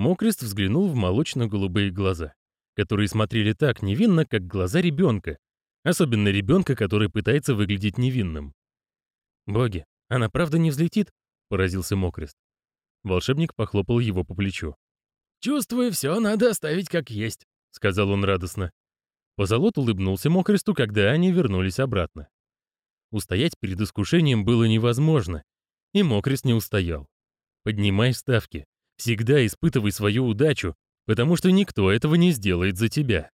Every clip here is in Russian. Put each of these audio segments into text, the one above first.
Мокрест взглянул в молочно-голубые глаза, которые смотрели так невинно, как глаза ребенка, особенно ребенка, который пытается выглядеть невинным. «Боги, она правда не взлетит?» — поразился Мокрест. Волшебник похлопал его по плечу. «Чувствую, все надо оставить как есть», — сказал он радостно. Позолот улыбнулся Мокресту, когда они вернулись обратно. Устоять перед искушением было невозможно, и Мокрест не устоял. Поднимай ставки. Всегда испытывай свою удачу, потому что никто этого не сделает за тебя.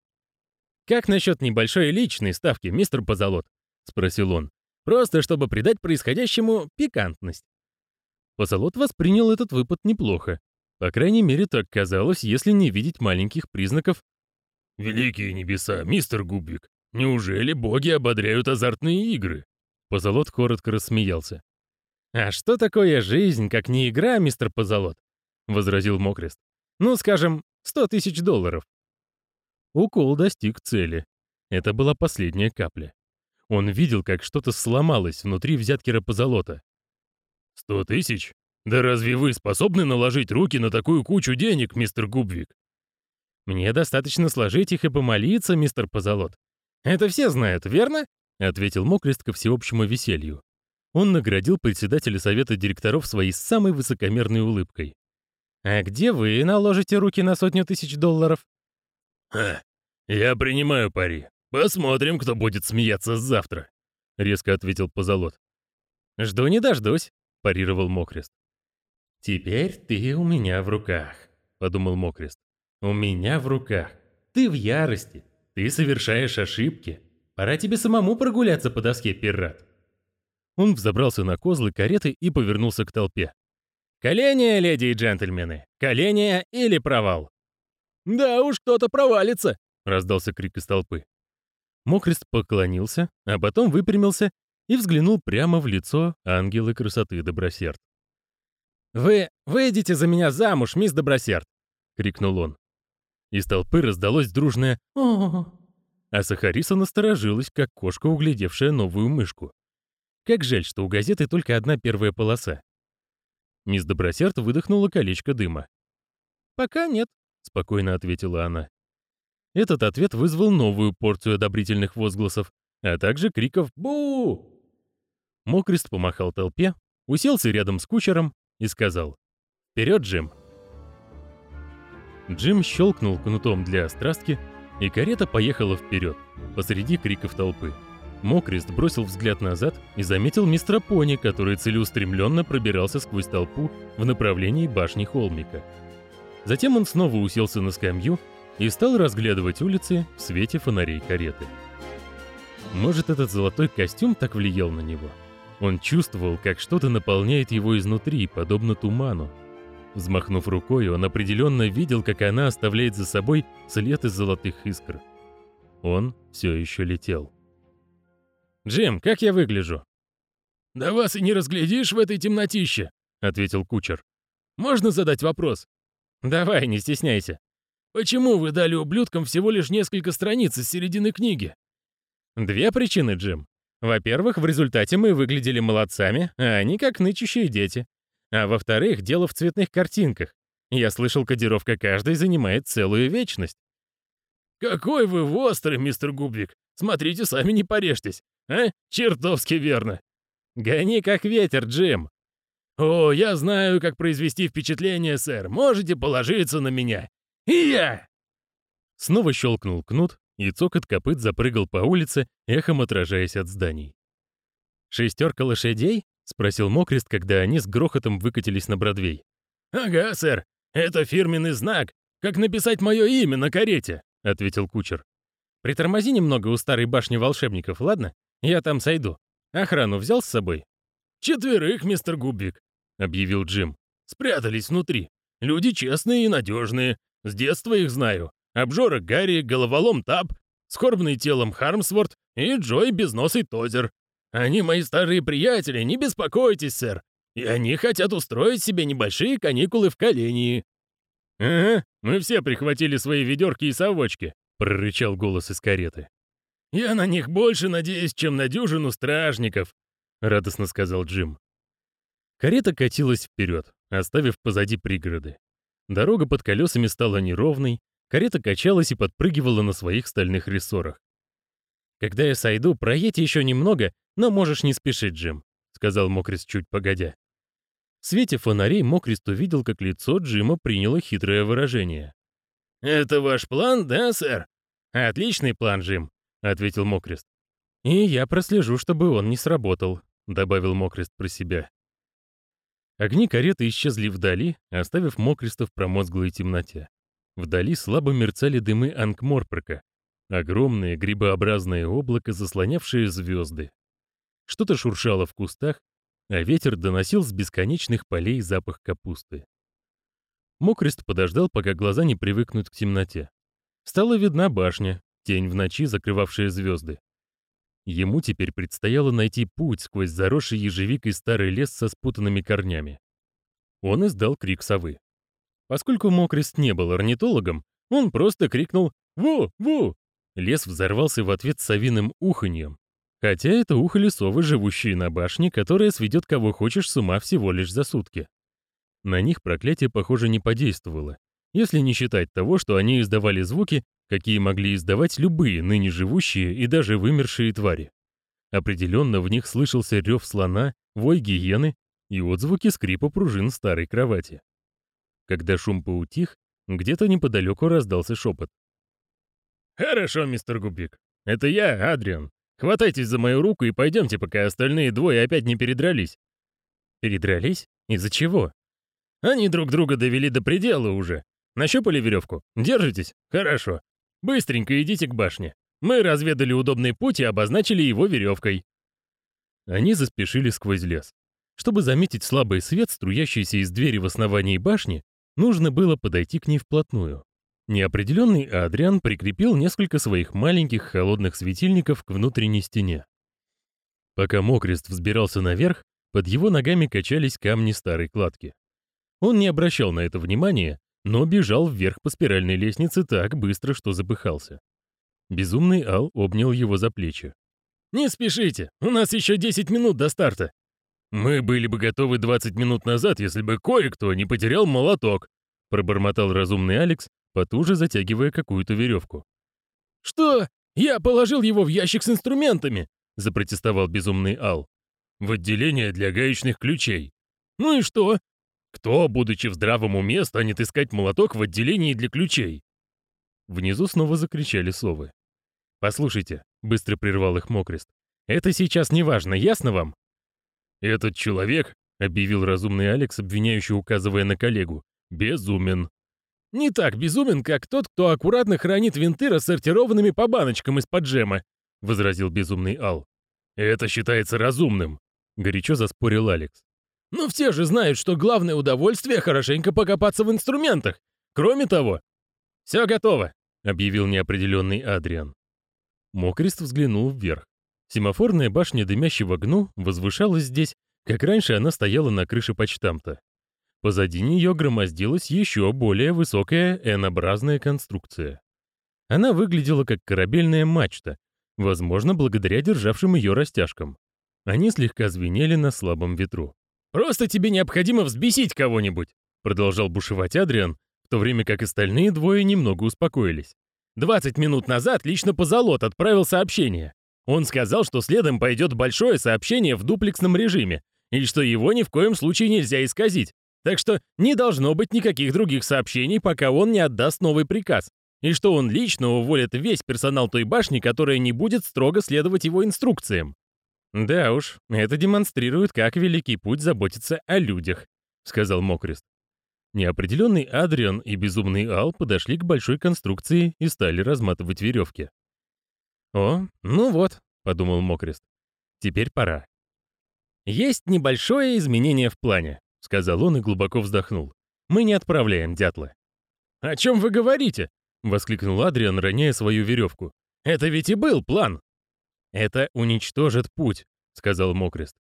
«Как насчет небольшой личной ставки, мистер Позолот?» — спросил он. «Просто чтобы придать происходящему пикантность». Позолот воспринял этот выпад неплохо. По крайней мере, так казалось, если не видеть маленьких признаков. «Великие небеса, мистер Губвик, неужели боги ободряют азартные игры?» Позолот коротко рассмеялся. «А что такое жизнь, как не игра, мистер Позолот?» — возразил Мокрест. «Ну, скажем, сто тысяч долларов». Укол достиг цели. Это была последняя капля. Он видел, как что-то сломалось внутри взяткера позолота. «Сто тысяч? Да разве вы способны наложить руки на такую кучу денег, мистер Губвик?» «Мне достаточно сложить их и помолиться, мистер Позолот. Это все знают, верно?» — ответил Мокрест ко всеобщему веселью. Он наградил председателя совета директоров своей самой высокомерной улыбкой. «А где вы наложите руки на сотню тысяч долларов?» «Ха, я принимаю пари. Посмотрим, кто будет смеяться завтра», — резко ответил Позолот. «Жду не дождусь», — парировал Мокрест. «Теперь ты у меня в руках», — подумал Мокрест. «У меня в руках. Ты в ярости. Ты совершаешь ошибки. Пора тебе самому прогуляться по доске, пират». Он взобрался на козлы кареты и повернулся к толпе. «Колени, леди и джентльмены! Колени или провал!» «Да уж, кто-то провалится!» — раздался крик из толпы. Мокрест поклонился, а потом выпрямился и взглянул прямо в лицо ангелы красоты Добросерд. «Вы выйдете за меня замуж, мисс Добросерд!» — крикнул он. Из толпы раздалось дружное о А Сахариса насторожилась, как кошка, углядевшая новую мышку. Как жаль, что у газеты только одна первая полоса. Мисс Добросерд выдохнула колечко дыма. «Пока нет», — спокойно ответила она. Этот ответ вызвал новую порцию одобрительных возгласов, а также криков «Бу!». Мокрест помахал толпе, уселся рядом с кучером и сказал «Вперед, Джим!». Джим щелкнул кнутом для острастки, и карета поехала вперед, посреди криков толпы. Мокрест бросил взгляд назад и заметил мистера Пони, который целеустремленно пробирался сквозь толпу в направлении башни Холмика. Затем он снова уселся на скамью и стал разглядывать улицы в свете фонарей кареты. Может, этот золотой костюм так влиял на него? Он чувствовал, как что-то наполняет его изнутри, подобно туману. Взмахнув рукой, он определенно видел, как она оставляет за собой след из золотых искр. Он все еще летел. «Джим, как я выгляжу?» «Да вас и не разглядишь в этой темнотище», — ответил кучер. «Можно задать вопрос?» «Давай, не стесняйся». «Почему вы дали ублюдкам всего лишь несколько страниц из середины книги?» «Две причины, Джим. Во-первых, в результате мы выглядели молодцами, а они как нычущие дети. А во-вторых, дело в цветных картинках. Я слышал, кодировка каждой занимает целую вечность». «Какой вы острый, мистер Губвик! Смотрите, сами не порежьтесь. А? Чертовски верно. Гони как ветер, Джим. О, я знаю, как произвести впечатление, сэр. Можете положиться на меня. И я. Снова щелкнул кнут, и цокот копыт запрыгал по улице, эхом отражаясь от зданий. «Шестерка лошадей?» — спросил Мокрест, когда они с грохотом выкатились на Бродвей. «Ага, сэр. Это фирменный знак. Как написать мое имя на карете?» — ответил кучер. «Притормози немного у старой башни волшебников, ладно? Я там сойду. Охрану взял с собой?» «Четверых, мистер Губвик», — объявил Джим. «Спрятались внутри. Люди честные и надежные. С детства их знаю. Обжора Гарри, головолом Тап, скорбный телом Хармсворт и Джой Безносый Тозер. Они мои старые приятели, не беспокойтесь, сэр. И они хотят устроить себе небольшие каникулы в Колении». «Ага, мы все прихватили свои ведерки и совочки», — прорычал голос из кареты. «Я на них больше надеюсь, чем на дюжину стражников», — радостно сказал Джим. Карета катилась вперед, оставив позади пригороды. Дорога под колесами стала неровной, карета качалась и подпрыгивала на своих стальных рессорах. «Когда я сойду, проедь еще немного, но можешь не спешить, Джим», — сказал Мокрист чуть погодя. В свете фонарей Мокрист увидел, как лицо Джима приняло хитрое выражение. «Это ваш план, да, сэр?» «Отличный план, Джим», — ответил Мокрист. «И я прослежу, чтобы он не сработал», — добавил Мокрист про себя. Огни кареты исчезли вдали, оставив Мокриста в промозглой темноте. Вдали слабо мерцали дымы Ангморпорка, огромное грибообразное облако, заслонявшее звезды. Что-то шуршало в кустах, а ветер доносил с бесконечных полей запах капусты. Мокрест подождал, пока глаза не привыкнут к темноте. Стала видна башня, тень в ночи, закрывавшая звезды. Ему теперь предстояло найти путь сквозь заросший ежевикой старый лес со спутанными корнями. Он издал крик совы. Поскольку Мокрест не был орнитологом, он просто крикнул «Во! Во!». Лес взорвался в ответ совиным уханьем. Хотя это ухали совы, живущие на башне, которая сведет кого хочешь с ума всего лишь за сутки. На них проклятие, похоже, не подействовало, если не считать того, что они издавали звуки, какие могли издавать любые ныне живущие и даже вымершие твари. Определенно в них слышался рев слона, вой гиены и отзвуки скрипа пружин старой кровати. Когда шум поутих, где-то неподалеку раздался шепот. «Хорошо, мистер Губик. Это я, Адриан. Хватайтесь за мою руку и пойдемте, пока остальные двое опять не передрались». «Передрались? Из-за чего?» Они друг друга довели до предела уже. Нащупали веревку? Держитесь? Хорошо. Быстренько идите к башне. Мы разведали удобный путь и обозначили его веревкой. Они заспешили сквозь лес. Чтобы заметить слабый свет, струящийся из двери в основании башни, нужно было подойти к ней вплотную. Неопределенный Адриан прикрепил несколько своих маленьких холодных светильников к внутренней стене. Пока Мокрест взбирался наверх, под его ногами качались камни старой кладки. Он не обращал на это внимания, но бежал вверх по спиральной лестнице так быстро, что запыхался. Безумный Ал обнял его за плечи. «Не спешите, у нас еще 10 минут до старта». «Мы были бы готовы 20 минут назад, если бы кое-кто не потерял молоток», пробормотал разумный Алекс, потуже затягивая какую-то веревку. «Что? Я положил его в ящик с инструментами!» запротестовал безумный Ал. «В отделение для гаечных ключей». «Ну и что? Кто, будучи в здравом уме, станет искать молоток в отделении для ключей? Внизу снова закричали совы. «Послушайте», — быстро прервал их Мокрест, — «это сейчас не важно, ясно вам?» «Этот человек», — объявил разумный Алекс, обвиняющий, указывая на коллегу, — «безумен». «Не так безумен, как тот, кто аккуратно хранит винты, рассортированными по баночкам из-под джема», — возразил безумный Ал. «Это считается разумным», — горячо заспорил Алекс. Но все же знают, что главное удовольствие — хорошенько покопаться в инструментах. Кроме того... «Все готово», — объявил неопределенный Адриан. Мокрест взглянул вверх. Семафорная башня дымящего гну возвышалась здесь, как раньше она стояла на крыше почтамта. Позади нее громоздилась еще более высокая N-образная конструкция. Она выглядела как корабельная мачта, возможно, благодаря державшим ее растяжкам. Они слегка звенели на слабом ветру. «Просто тебе необходимо взбесить кого-нибудь», продолжал бушевать Адриан, в то время как остальные двое немного успокоились. «20 минут назад лично Позолот отправил сообщение. Он сказал, что следом пойдет большое сообщение в дуплексном режиме, и что его ни в коем случае нельзя исказить. Так что не должно быть никаких других сообщений, пока он не отдаст новый приказ. И что он лично уволит весь персонал той башни, которая не будет строго следовать его инструкциям. «Да уж, это демонстрирует, как Великий Путь заботится о людях», — сказал Мокрест. Неопределенный Адриан и безумный Ал подошли к большой конструкции и стали разматывать веревки. «О, ну вот», — подумал Мокрест. «Теперь пора». «Есть небольшое изменение в плане», — сказал он и глубоко вздохнул. «Мы не отправляем дятла». «О чем вы говорите?» — воскликнул Адриан, роняя свою веревку. «Это ведь и был план!» «Это уничтожит путь», — сказал Мокрест.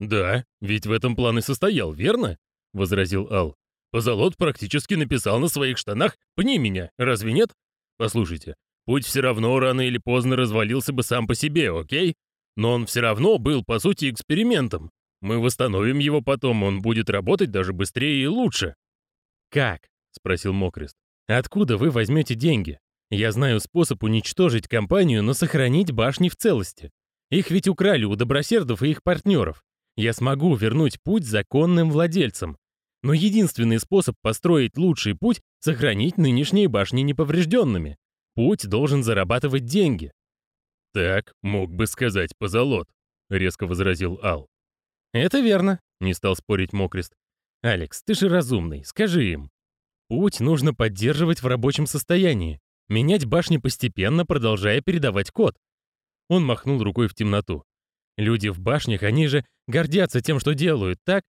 «Да, ведь в этом план и состоял, верно?» — возразил Ал. «Позолот практически написал на своих штанах «Пни меня», разве нет? Послушайте, путь все равно рано или поздно развалился бы сам по себе, окей? Но он все равно был, по сути, экспериментом. Мы восстановим его потом, он будет работать даже быстрее и лучше». «Как?» — спросил Мокрест. «Откуда вы возьмете деньги? Я знаю способ уничтожить компанию, но сохранить башни в целости. Их ведь украли у добросердов и их партнеров. Я смогу вернуть путь законным владельцам. Но единственный способ построить лучший путь — сохранить нынешние башни неповрежденными. Путь должен зарабатывать деньги. «Так мог бы сказать позолот», — резко возразил Ал. «Это верно», — не стал спорить Мокрест. «Алекс, ты же разумный, скажи им. Путь нужно поддерживать в рабочем состоянии, менять башни постепенно, продолжая передавать код». Он махнул рукой в темноту. «Люди в башнях, они же гордятся тем, что делают, так?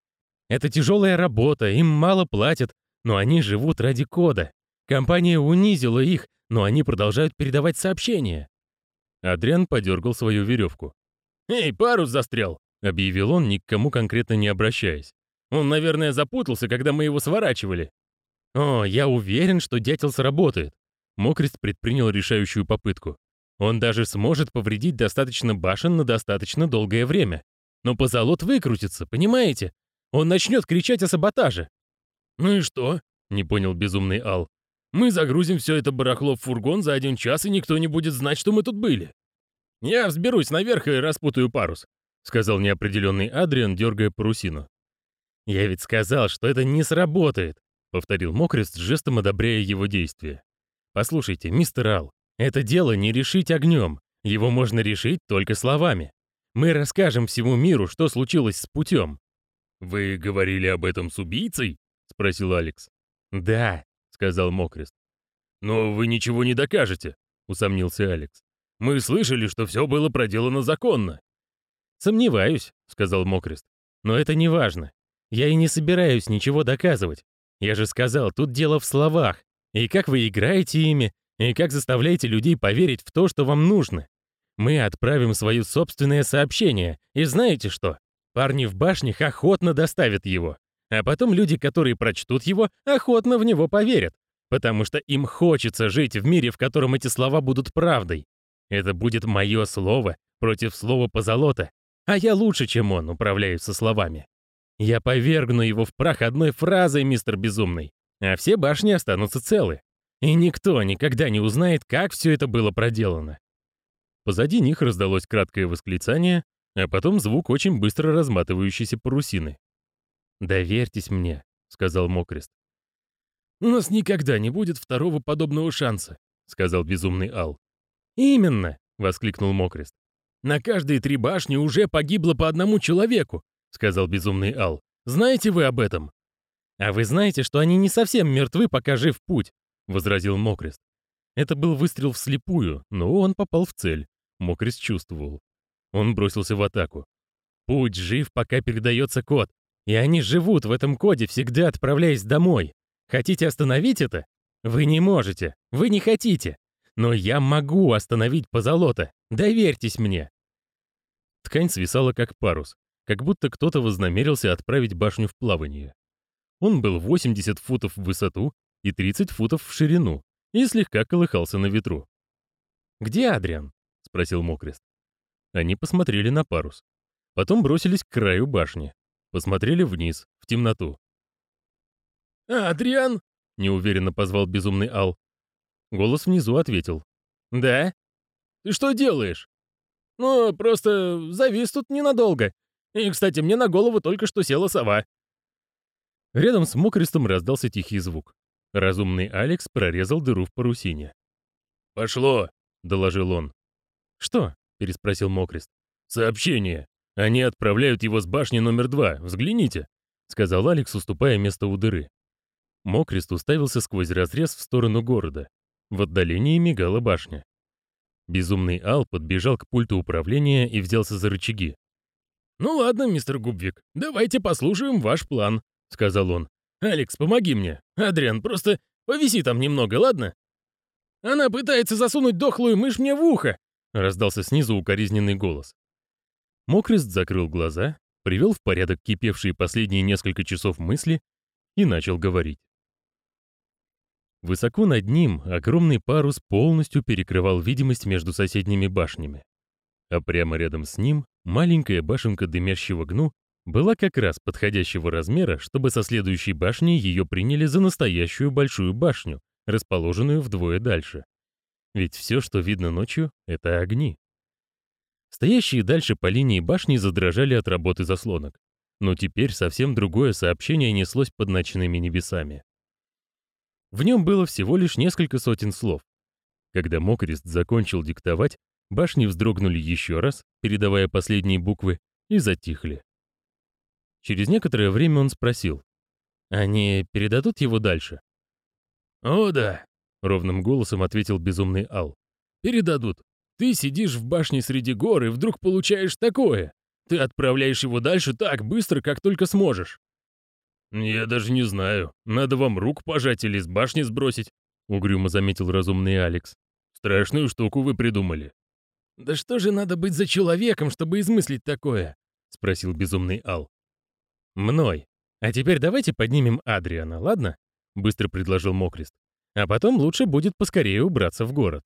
Это тяжелая работа, им мало платят, но они живут ради кода. Компания унизила их, но они продолжают передавать сообщения. Адриан подергал свою веревку. «Эй, парус застрял!» — объявил он, ни к кому конкретно не обращаясь. «Он, наверное, запутался, когда мы его сворачивали». «О, я уверен, что дятел сработает». Мокрест предпринял решающую попытку. Он даже сможет повредить достаточно башен на достаточно долгое время. Но позолот выкрутится, понимаете? Он начнет кричать о саботаже. «Ну и что?» — не понял безумный Ал. Мы загрузим все это барахло в фургон за один час, и никто не будет знать, что мы тут были. Я взберусь наверх и распутаю парус», — сказал неопределенный Адриан, дергая парусину. «Я ведь сказал, что это не сработает», — повторил Мокрест, жестом одобряя его действия. «Послушайте, мистер Ал, это дело не решить огнем. Его можно решить только словами. Мы расскажем всему миру, что случилось с путем». «Вы говорили об этом с убийцей?» — спросил Алекс. «Да, сказал Мокрест. «Но вы ничего не докажете», — усомнился Алекс. «Мы слышали, что все было проделано законно». «Сомневаюсь», — сказал Мокрест. «Но это не важно. Я и не собираюсь ничего доказывать. Я же сказал, тут дело в словах. И как вы играете ими, и как заставляете людей поверить в то, что вам нужно. Мы отправим свое собственное сообщение, и знаете что? Парни в башнях охотно доставят его. А потом люди, которые прочтут его, охотно в него поверят, потому что им хочется жить в мире, в котором эти слова будут правдой. Это будет мое слово против слова позолота, а я лучше, чем он, управляю со словами. Я повергну его в прах одной фразой, мистер Безумный, а все башни останутся целы. И никто никогда не узнает, как все это было проделано. Позади них раздалось краткое восклицание, а потом звук очень быстро разматывающейся парусины. «Доверьтесь мне», — сказал Мокрест. «У нас никогда не будет второго подобного шанса», — сказал безумный Ал. «Именно», — воскликнул Мокрест. «На каждые три башни уже погибло по одному человеку», — сказал безумный Ал. «Знаете вы об этом?» «А вы знаете, что они не совсем мертвы, пока жив путь», — возразил Мокрест. Это был выстрел вслепую, но он попал в цель. Мокрест чувствовал. Он бросился в атаку. «Путь жив, пока передается код. И они живут в этом коде, всегда отправляясь домой. Хотите остановить это? Вы не можете. Вы не хотите. Но я могу остановить позолота. Доверьтесь мне. Ткань свисала как парус, как будто кто-то вознамерился отправить башню в плавание. Он был 80 футов в высоту и 30 футов в ширину и слегка колыхался на ветру. «Где Адриан?» — спросил Мокрест. Они посмотрели на парус. Потом бросились к краю башни. Посмотрели вниз, в темноту. «Адриан!» — неуверенно позвал безумный Ал. Голос внизу ответил. «Да?» «Ты что делаешь?» «Ну, просто завис тут ненадолго. И, кстати, мне на голову только что села сова». Рядом с Мокрестом раздался тихий звук. Разумный Алекс прорезал дыру в парусине. «Пошло!» — доложил он. «Что?» — переспросил Мокрест. «Сообщение!» Они отправляют его с башни номер два. Взгляните», — сказал Алекс, уступая место у дыры. Мокрест уставился сквозь разрез в сторону города. В отдалении мигала башня. Безумный Ал подбежал к пульту управления и взялся за рычаги. «Ну ладно, мистер Губвик, давайте послушаем ваш план», — сказал он. «Алекс, помоги мне. Адриан, просто повиси там немного, ладно?» «Она пытается засунуть дохлую мышь мне в ухо», — раздался снизу укоризненный голос. Мокрест закрыл глаза, привел в порядок кипевшие последние несколько часов мысли и начал говорить. Высоко над ним огромный парус полностью перекрывал видимость между соседними башнями. А прямо рядом с ним маленькая башенка дымящего гну была как раз подходящего размера, чтобы со следующей башни ее приняли за настоящую большую башню, расположенную вдвое дальше. Ведь все, что видно ночью, — это огни. Стоящие дальше по линии башни задрожали от работы заслонок. Но теперь совсем другое сообщение неслось под ночными небесами. В нем было всего лишь несколько сотен слов. Когда Мокрест закончил диктовать, башни вздрогнули еще раз, передавая последние буквы, и затихли. Через некоторое время он спросил. «Они передадут его дальше?» «О, да», — ровным голосом ответил безумный Ал. «Передадут. Ты сидишь в башне среди гор и вдруг получаешь такое. Ты отправляешь его дальше так быстро, как только сможешь». «Я даже не знаю. Надо вам рук пожать или с башни сбросить», — угрюмо заметил разумный Алекс. «Страшную штуку вы придумали». «Да что же надо быть за человеком, чтобы измыслить такое?» — спросил безумный Ал. «Мной. А теперь давайте поднимем Адриана, ладно?» — быстро предложил Мокрест. «А потом лучше будет поскорее убраться в город».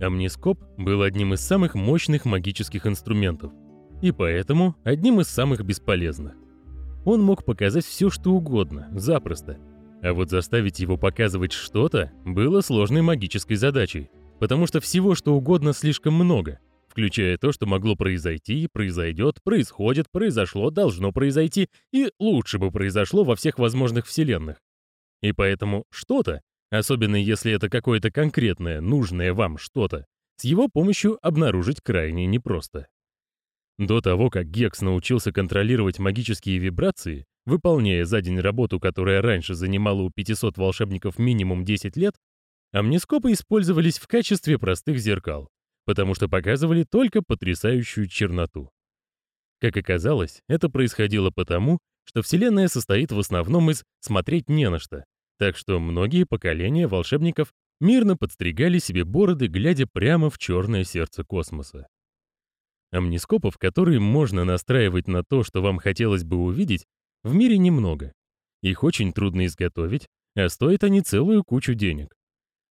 Амнископ был одним из самых мощных магических инструментов, и поэтому одним из самых бесполезных. Он мог показать все, что угодно, запросто. А вот заставить его показывать что-то было сложной магической задачей, потому что всего, что угодно, слишком много, включая то, что могло произойти, произойдет, происходит, произошло, должно произойти и лучше бы произошло во всех возможных вселенных. И поэтому что-то особенно если это какое-то конкретное, нужное вам что-то, с его помощью обнаружить крайне непросто. До того, как Гекс научился контролировать магические вибрации, выполняя за день работу, которая раньше занимала у 500 волшебников минимум 10 лет, амнископы использовались в качестве простых зеркал, потому что показывали только потрясающую черноту. Как оказалось, это происходило потому, что Вселенная состоит в основном из «смотреть не на что», так что многие поколения волшебников мирно подстригали себе бороды, глядя прямо в черное сердце космоса. Амнископов, которые можно настраивать на то, что вам хотелось бы увидеть, в мире немного. Их очень трудно изготовить, а стоят они целую кучу денег.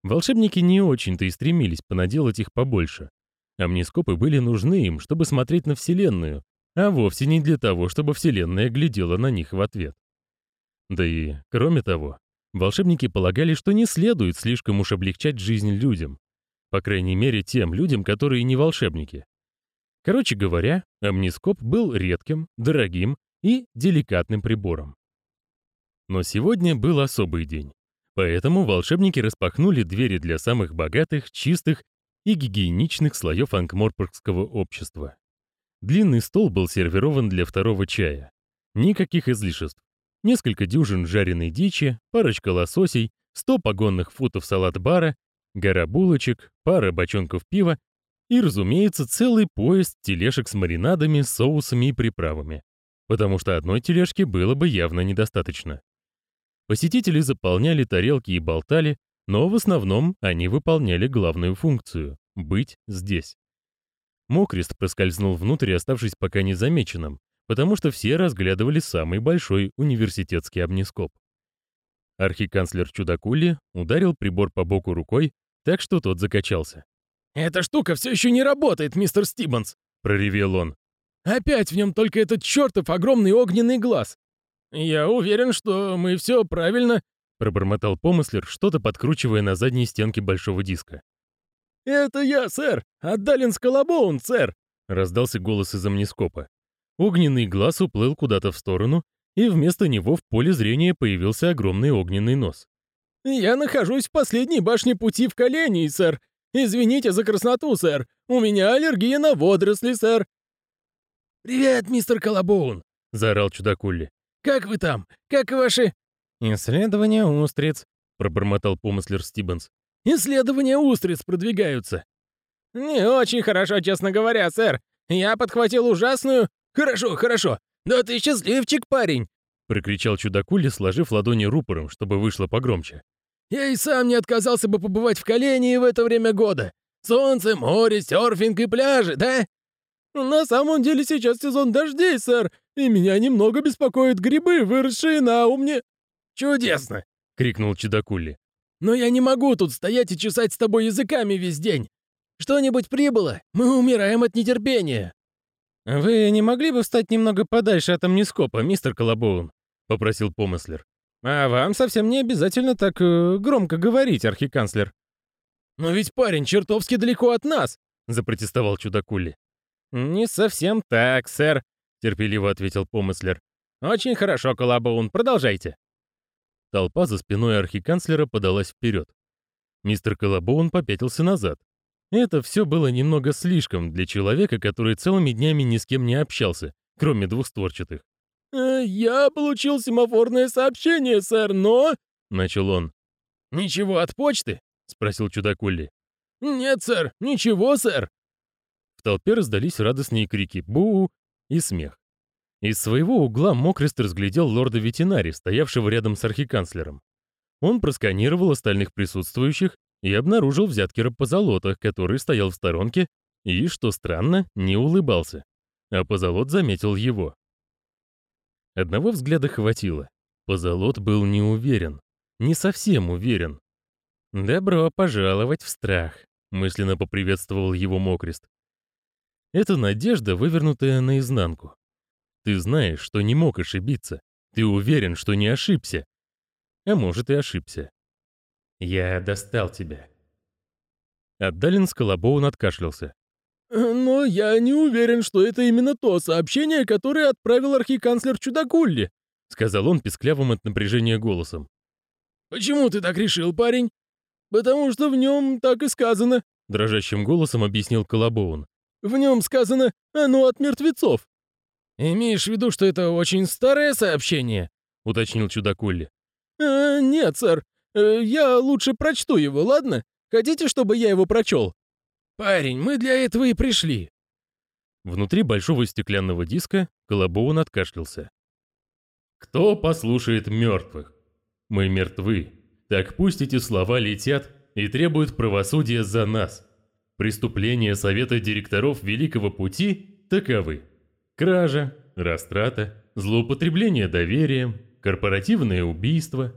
Волшебники не очень-то и стремились понаделать их побольше. Амнископы были нужны им, чтобы смотреть на Вселенную, а вовсе не для того, чтобы Вселенная глядела на них в ответ. Да и, кроме того, Волшебники полагали, что не следует слишком уж облегчать жизнь людям. По крайней мере, тем людям, которые не волшебники. Короче говоря, амнископ был редким, дорогим и деликатным прибором. Но сегодня был особый день. Поэтому волшебники распахнули двери для самых богатых, чистых и гигиеничных слоев анкморпоргского общества. Длинный стол был сервирован для второго чая. Никаких излишеств несколько дюжин жареной дичи, парочка лососей, 100 погонных футов салат-бара, гора булочек, пара бочонков пива и, разумеется, целый поезд тележек с маринадами, соусами и приправами. Потому что одной тележки было бы явно недостаточно. Посетители заполняли тарелки и болтали, но в основном они выполняли главную функцию — быть здесь. Мокрест проскользнул внутрь, оставшись пока незамеченным, потому что все разглядывали самый большой университетский обнископ. Архиканцлер Чудакули ударил прибор по боку рукой, так что тот закачался. «Эта штука все еще не работает, мистер Стиббонс!» — проревел он. «Опять в нем только этот чертов огромный огненный глаз!» «Я уверен, что мы все правильно...» — пробормотал помыслер, что-то подкручивая на задней стенке большого диска. «Это я, сэр! Отдален Скалобоун, сэр!» — раздался голос из амнископа. Огненный глаз уплыл куда-то в сторону, и вместо него в поле зрения появился огромный огненный нос. «Я нахожусь в последней башне пути в колене, сэр. Извините за красноту, сэр. У меня аллергия на водоросли, сэр». «Привет, мистер Колобоун!» — заорал чудакулли. «Как вы там? Как ваши...» «Исследования устриц», — пробормотал помыслер Стиббенс. «Исследования устриц продвигаются». «Не очень хорошо, честно говоря, сэр. Я подхватил ужасную «Хорошо, хорошо! Да ты счастливчик, парень!» — прокричал чудакули, сложив ладони рупором, чтобы вышло погромче. «Я и сам не отказался бы побывать в Колении в это время года. Солнце, море, серфинг и пляжи, да?» «На самом деле сейчас сезон дождей, сэр, и меня немного беспокоят грибы, выросшие на умне». «Чудесно!» — крикнул Чудакули. «Но я не могу тут стоять и чесать с тобой языками весь день. Что-нибудь прибыло? Мы умираем от нетерпения». «Вы не могли бы встать немного подальше от амнископа, мистер Колобоун?» — попросил помыслер. «А вам совсем не обязательно так э, громко говорить, архиканцлер». «Но ведь парень чертовски далеко от нас!» — запротестовал Чудакули. «Не совсем так, сэр», — терпеливо ответил помыслер. «Очень хорошо, Колобоун, продолжайте». Толпа за спиной архиканцлера подалась вперед. Мистер Колобоун попятился назад. Это все было немного слишком для человека, который целыми днями ни с кем не общался, кроме двухстворчатых. «Э, «Я получил семафорное сообщение, сэр, но...» — начал он. «Ничего от почты?» — спросил чудакулли. «Нет, сэр, ничего, сэр!» В толпе раздались радостные крики «Бу!» и смех. Из своего угла Мокрест разглядел лорда ветеринари, стоявшего рядом с архиканцлером. Он просканировал остальных присутствующих и обнаружил взяткера Позолота, который стоял в сторонке и, что странно, не улыбался. А Позолот заметил его. Одного взгляда хватило. Позолот был не уверен. Не совсем уверен. «Добро пожаловать в страх», — мысленно поприветствовал его Мокрест. Это надежда, вывернутая наизнанку. Ты знаешь, что не мог ошибиться. Ты уверен, что не ошибся. А может, и ошибся. Я достал тебя. Отдален Скалобоун откашлялся. «Но я не уверен, что это именно то сообщение, которое отправил архиканцлер Чудакулли», — сказал он писклявым от напряжения голосом. «Почему ты так решил, парень?» «Потому что в нем так и сказано», — дрожащим голосом объяснил Колобоун. «В нем сказано «оно от мертвецов». «Имеешь в виду, что это очень старое сообщение?» — уточнил Чудакулли. «Э, «Нет, сэр. Э, я лучше прочту его, ладно? Хотите, чтобы я его прочел?» «Парень, мы для этого и пришли». Внутри большого стеклянного диска Колобоун откашлялся. «Кто послушает мертвых? Мы мертвы. Так пусть эти слова летят и требуют правосудия за нас. Преступления Совета директоров Великого Пути таковы. Кража, растрата, злоупотребление доверием, корпоративное убийство,